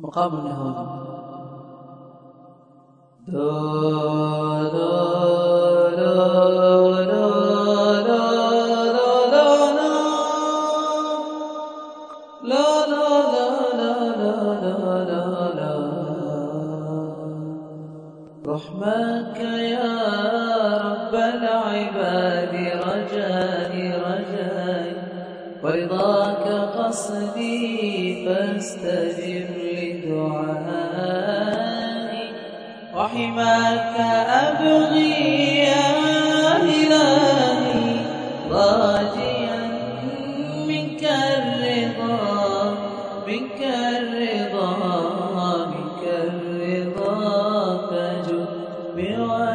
مقام النهوض دو دو دو دو دو رحمك يا رب العباد رجائي رجائي ورضاك قصدي فاستجب لي دعائي رحمك أبغي يا إلهي راجيا منك الرضا منك الرضا منك الرضا فجبرني